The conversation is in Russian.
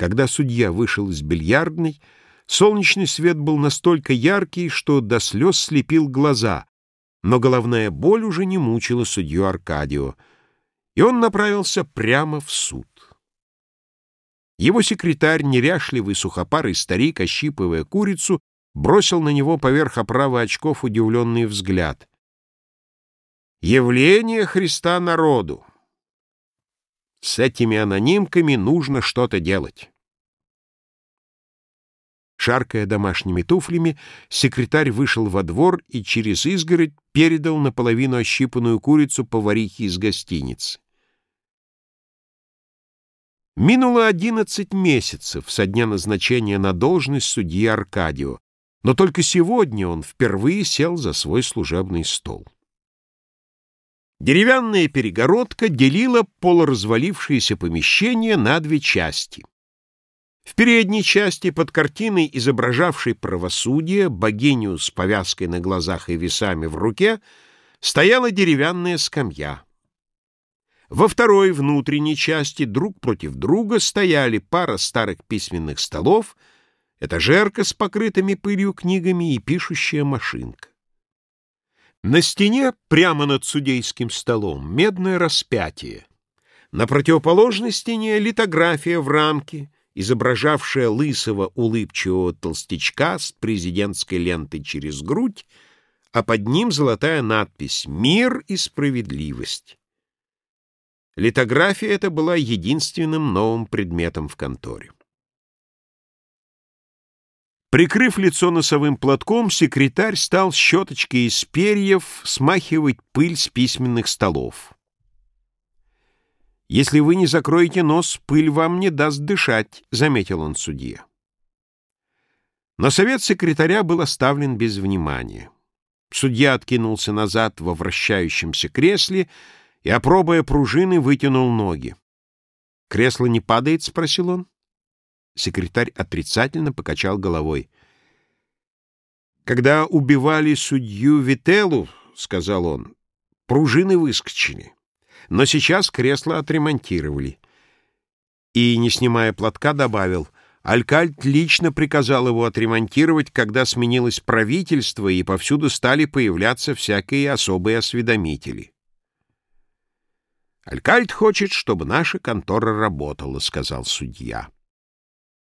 Когда судья вышел из бильярдной, солнечный свет был настолько яркий, что до слез слепил глаза, но головная боль уже не мучила судью Аркадио, и он направился прямо в суд. Его секретарь, неряшливый сухопарый старик, ощипывая курицу, бросил на него поверх оправы очков удивленный взгляд. «Явление Христа народу! С этими анонимками нужно что-то делать». Шаркая домашними туфлями, секретарь вышел во двор и через изгородь передал наполовину ощипанную курицу поварихе из гостиницы. Минуло одиннадцать месяцев со дня назначения на должность судьи Аркадио, но только сегодня он впервые сел за свой служебный стол. Деревянная перегородка делила полуразвалившееся помещение на две части. В передней части под картиной, изображавшей правосудие, богиню с повязкой на глазах и весами в руке, стояла деревянная скамья. Во второй внутренней части друг против друга стояли пара старых письменных столов, этажерка с покрытыми пылью книгами и пишущая машинка. На стене, прямо над судейским столом, медное распятие. На противоположной стене литография в рамке — изображавшая лысого улыбчивого толстячка с президентской лентой через грудь, а под ним золотая надпись «Мир и справедливость». Литография эта была единственным новым предметом в конторе. Прикрыв лицо носовым платком, секретарь стал щеточкой из перьев смахивать пыль с письменных столов. «Если вы не закроете нос, пыль вам не даст дышать», — заметил он судье. Но совет секретаря был оставлен без внимания. Судья откинулся назад во вращающемся кресле и, опробуя пружины, вытянул ноги. «Кресло не падает?» — спросил он. Секретарь отрицательно покачал головой. «Когда убивали судью Вителлу, — сказал он, — пружины выскочили но сейчас кресло отремонтировали. И, не снимая платка, добавил, Алькальт лично приказал его отремонтировать, когда сменилось правительство, и повсюду стали появляться всякие особые осведомители. «Алькальт хочет, чтобы наша контора работала», — сказал судья.